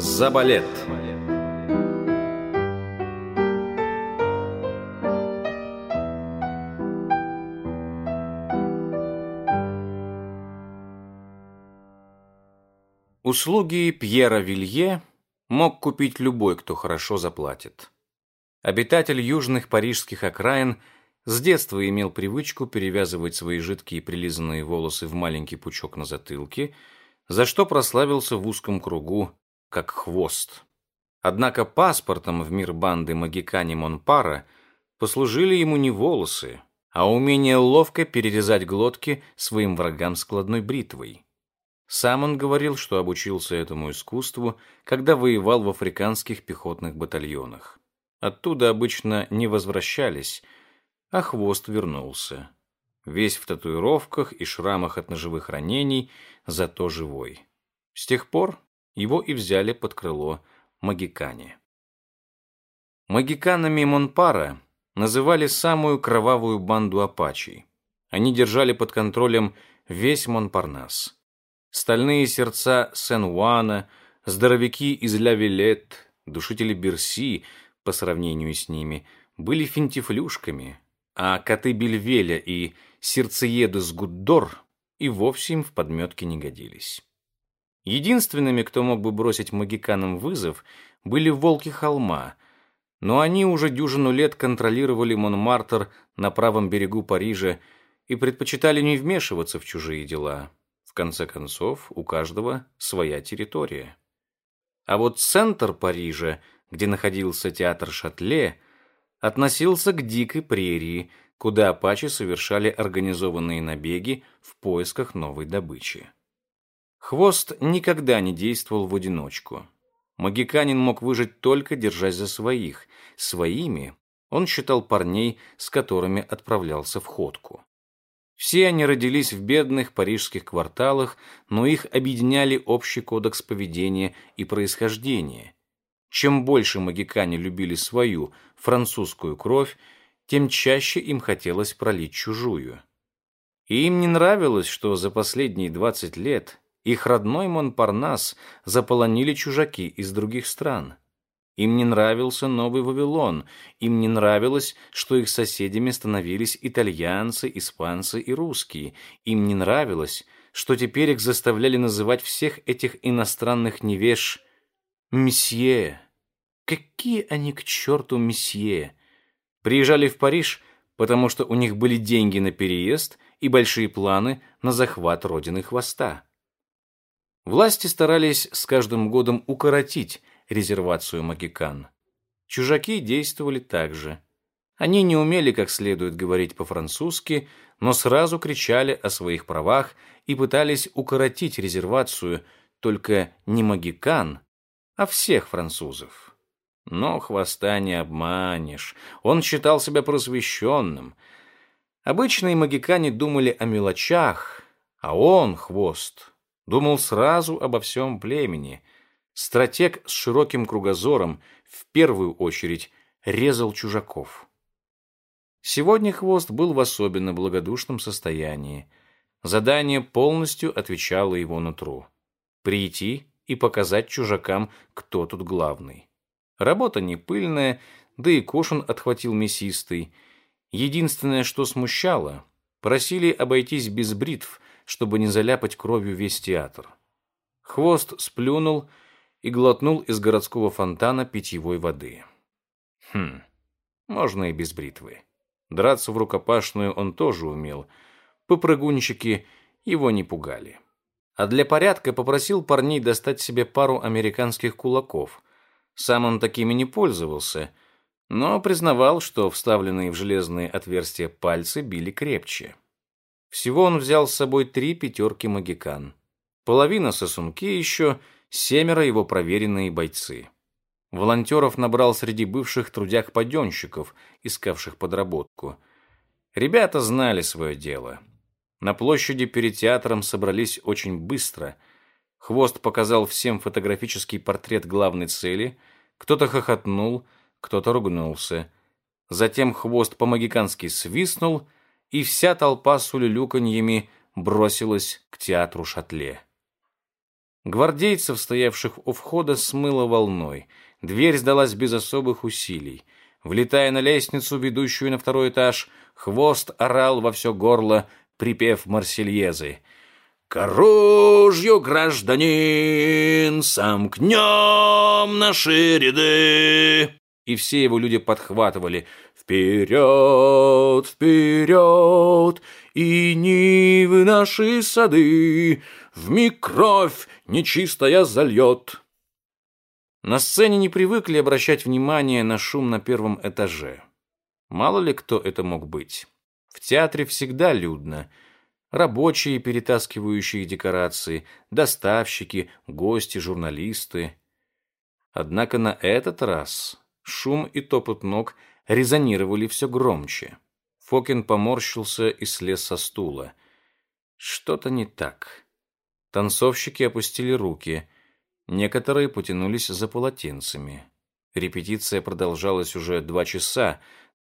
За балет. Услуги Пьера Вилье мог купить любой, кто хорошо заплатит. Обитатель южных парижских окраин с детства имел привычку перевязывать свои жидкие прилизанные волосы в маленький пучок на затылке, за что прославился в узком кругу как хвост. Однако паспортом в мир банды Магикани Монпара послужили ему не волосы, а умение ловко перерезать глотки своим врагам складной бритвой. Сам он говорил, что обучился этому искусству, когда воевал в африканских пехотных батальонах. Оттуда обычно не возвращались, а хвост вернулся. Весь в татуировках и шрамах от ножевых ранений, зато живой. С тех пор его и взяли под крыло магикане. Магиканами Монпара называли самую кровавую банду апачей. Они держали под контролем весь Монпарнас. Стальные сердца Сен-Уана, здоровяки из Ля-Вилет, душители Берси, по сравнению с ними, были финтифлюшками, а коты Бельвеля и сердцееды с Гуддор и вовсе им в подметке не годились. Единственными, кто мог бы бросить магиканам вызов, были волки холма, но они уже дюжину лет контролировали Монмартр на правом берегу Парижа и предпочитали не вмешиваться в чужие дела. В конце концов, у каждого своя территория. А вот центр Парижа, где находился театр Шатле, относился к дикой прерии, куда апачи совершали организованные набеги в поисках новой добычи. Хвост никогда не действовал в одиночку. Магиканин мог выжить только держась за своих. Своими он считал парней, с которыми отправлялся в ходку. Все они родились в бедных парижских кварталах, но их объединяли общий кодекс поведения и происхождения. Чем больше магикане любили свою, французскую кровь, тем чаще им хотелось пролить чужую. И им не нравилось, что за последние 20 лет их родной Монпарнас заполонили чужаки из других стран. Им не нравился Новый Вавилон, им не нравилось, что их соседями становились итальянцы, испанцы и русские. Им не нравилось, что теперь их заставляли называть всех этих иностранных невеж «месье». Какие они к черту месье! Приезжали в Париж, потому что у них были деньги на переезд и большие планы на захват родины хвоста. Власти старались с каждым годом укоротить резервацию Магикан. Чужаки действовали так же. Они не умели как следует говорить по-французски, но сразу кричали о своих правах и пытались укоротить резервацию только не Магикан, а всех французов. Но хвоста не обманешь. Он считал себя просвещенным. Обычные магикане думали о мелочах, а он, хвост, думал сразу обо всем племени. Стратег с широким кругозором в первую очередь резал чужаков. Сегодня хвост был в особенно благодушном состоянии. Задание полностью отвечало его нутру. Прийти и показать чужакам, кто тут главный. Работа не пыльная, да и кошен отхватил мясистый. Единственное, что смущало, просили обойтись без бритв, чтобы не заляпать кровью весь театр. Хвост сплюнул и глотнул из городского фонтана питьевой воды. Хм, можно и без бритвы. Драться в рукопашную он тоже умел. Попрыгунчики его не пугали. А для порядка попросил парней достать себе пару американских кулаков. Сам он такими не пользовался, но признавал, что вставленные в железные отверстия пальцы били крепче. Всего он взял с собой три пятерки магикан. Половина сосунки еще, семеро его проверенные бойцы. Волонтеров набрал среди бывших трудяг-паденщиков, искавших подработку. Ребята знали свое дело. На площади перед театром собрались очень быстро. Хвост показал всем фотографический портрет главной цели. Кто-то хохотнул, кто-то ругнулся. Затем хвост по-магикански свистнул — и вся толпа с улюлюканьями бросилась к театру Шатле. Гвардейцев, стоявших у входа, смыло волной. Дверь сдалась без особых усилий. Влетая на лестницу, ведущую на второй этаж, хвост орал во все горло, припев Марсельезы. «К оружию, гражданин, сомкнем наши ряды!» И все его люди подхватывали «Вперед, вперед, и нивы наши сады, вмиг кровь нечистая зальет!» На сцене не привыкли обращать внимание на шум на первом этаже. Мало ли кто это мог быть. В театре всегда людно. Рабочие, перетаскивающие декорации, доставщики, гости, журналисты. Однако на этот раз шум и топот ног резонировали все громче. Фокин поморщился и слез со стула. Что-то не так. Танцовщики опустили руки – Некоторые потянулись за полотенцами. Репетиция продолжалась уже два часа.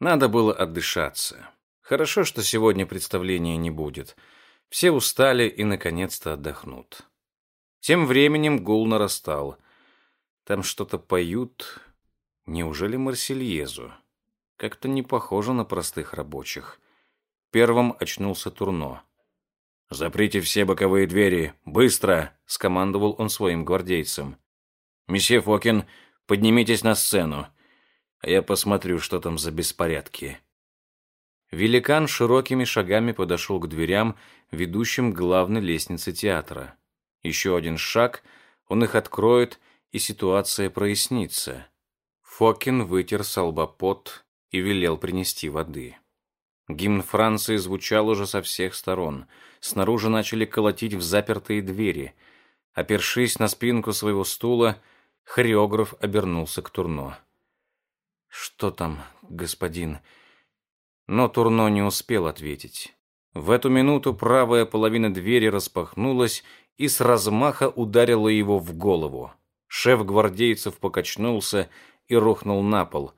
Надо было отдышаться. Хорошо, что сегодня представления не будет. Все устали и, наконец-то, отдохнут. Тем временем гул нарастал. Там что-то поют. Неужели Марсельезу? Как-то не похоже на простых рабочих. Первым очнулся Турно. «Заприте все боковые двери! Быстро!» — скомандовал он своим гвардейцам. «Месье Фокин, поднимитесь на сцену, а я посмотрю, что там за беспорядки». Великан широкими шагами подошел к дверям, ведущим к главной лестнице театра. Еще один шаг, он их откроет, и ситуация прояснится. Фокин вытер с и велел принести воды. Гимн Франции звучал уже со всех сторон. Снаружи начали колотить в запертые двери. Опершись на спинку своего стула, хореограф обернулся к Турно. «Что там, господин?» Но Турно не успел ответить. В эту минуту правая половина двери распахнулась и с размаха ударила его в голову. Шеф гвардейцев покачнулся и рухнул на пол.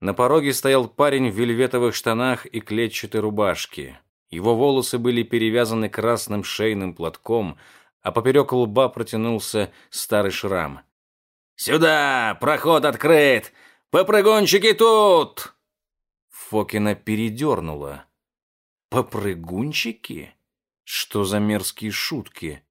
На пороге стоял парень в вельветовых штанах и клетчатой рубашке. Его волосы были перевязаны красным шейным платком, а поперек лба протянулся старый шрам. «Сюда! Проход открыт! Попрыгунчики тут!» Фокина передернула. «Попрыгунчики? Что за мерзкие шутки?»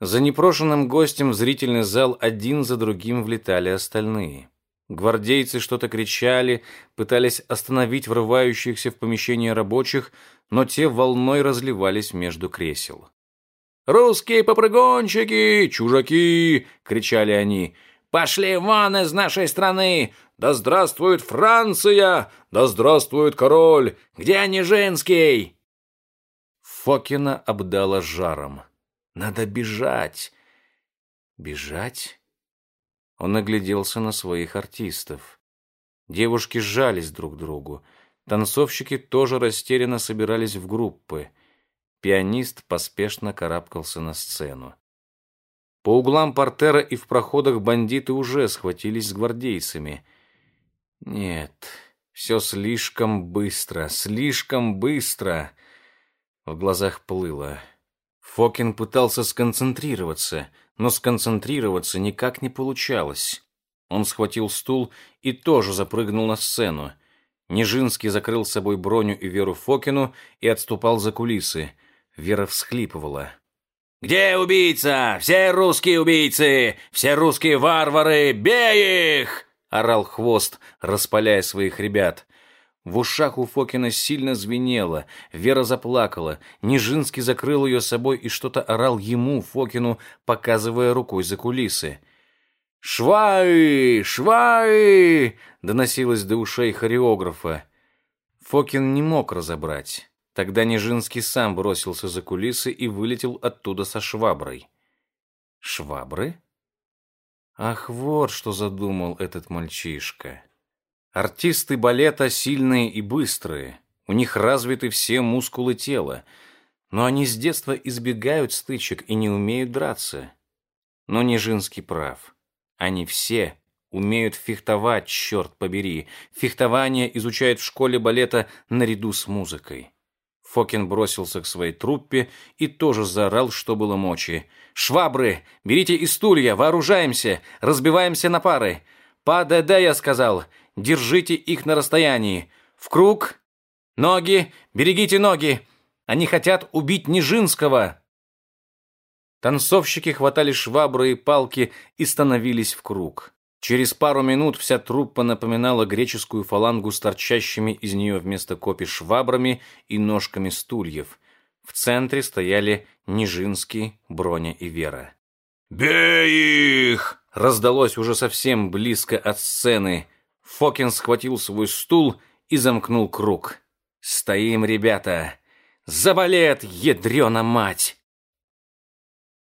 За непрошенным гостем в зрительный зал один за другим влетали остальные. Гвардейцы что-то кричали, пытались остановить врывающихся в помещение рабочих, но те волной разливались между кресел. «Русские попрыгончики! Чужаки!» — кричали они. «Пошли вон из нашей страны! Да здравствует Франция! Да здравствует король! Где Нижинский?» Фокина обдала жаром. «Надо бежать!» «Бежать?» Он огляделся на своих артистов. Девушки сжались друг к другу. Танцовщики тоже растерянно собирались в группы. Пианист поспешно карабкался на сцену. По углам портера и в проходах бандиты уже схватились с гвардейцами. Нет, все слишком быстро, слишком быстро. В глазах плыло. Фокин пытался сконцентрироваться — но сконцентрироваться никак не получалось. Он схватил стул и тоже запрыгнул на сцену. Нежинский закрыл с собой Броню и Веру Фокину и отступал за кулисы. Вера всхлипывала. «Где убийца? Все русские убийцы! Все русские варвары! Бей их!» — орал Хвост, распаляя своих ребят. В ушах у Фокина сильно звенело, Вера заплакала, Нижинский закрыл ее собой и что-то орал ему, Фокину, показывая рукой за кулисы. «Шваи! Шваи!» — доносилось до ушей хореографа. Фокин не мог разобрать. Тогда Нижинский сам бросился за кулисы и вылетел оттуда со шваброй. «Швабры?» Ах, вот что задумал этот мальчишка. Артисты балета сильные и быстрые, у них развиты все мускулы тела, но они с детства избегают стычек и не умеют драться. Но Нежинский прав. Они все умеют фехтовать, черт побери. Фехтование изучают в школе балета наряду с музыкой. Фокин бросился к своей труппе и тоже заорал, что было мочи. «Швабры! Берите и стулья! Вооружаемся! Разбиваемся на пары! По ДД, я сказал! Держите их на расстоянии! В круг! Ноги! Берегите ноги! Они хотят убить Нижинского!» Танцовщики хватали швабры и палки и становились в круг. Через пару минут вся труппа напоминала греческую фалангу с торчащими из нее вместо копий швабрами и ножками стульев. В центре стояли Нижинский, Броня и Вера. «Бей их!» Раздалось уже совсем близко от сцены. Фокин схватил свой стул и замкнул круг. «Стоим, ребята! За балет, ядрена мать!»